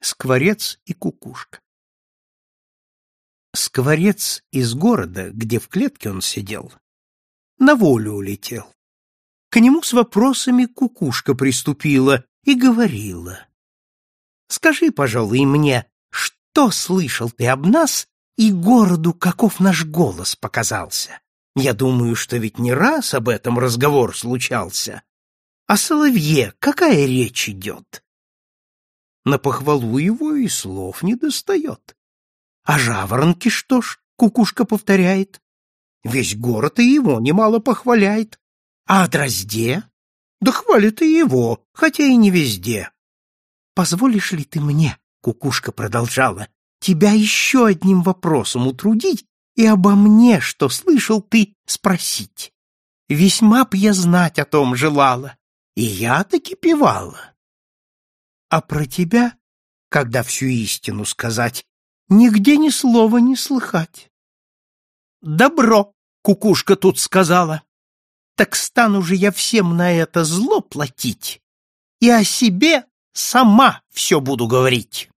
Скворец и кукушка. Скворец из города, где в клетке он сидел, на волю улетел. К нему с вопросами кукушка приступила и говорила. «Скажи, пожалуй, мне, что слышал ты об нас и городу, каков наш голос показался? Я думаю, что ведь не раз об этом разговор случался. О соловье какая речь идет?» На похвалу его и слов не достает. А жаворонки что ж, кукушка повторяет. Весь город и его немало похваляет. А о дрозде? Да хвалит и его, хотя и не везде. Позволишь ли ты мне, кукушка продолжала, тебя еще одним вопросом утрудить и обо мне, что слышал ты, спросить? Весьма б я знать о том желала, и я таки певала. А про тебя, когда всю истину сказать, нигде ни слова не слыхать. Добро, кукушка тут сказала. Так стану же я всем на это зло платить, и о себе сама все буду говорить.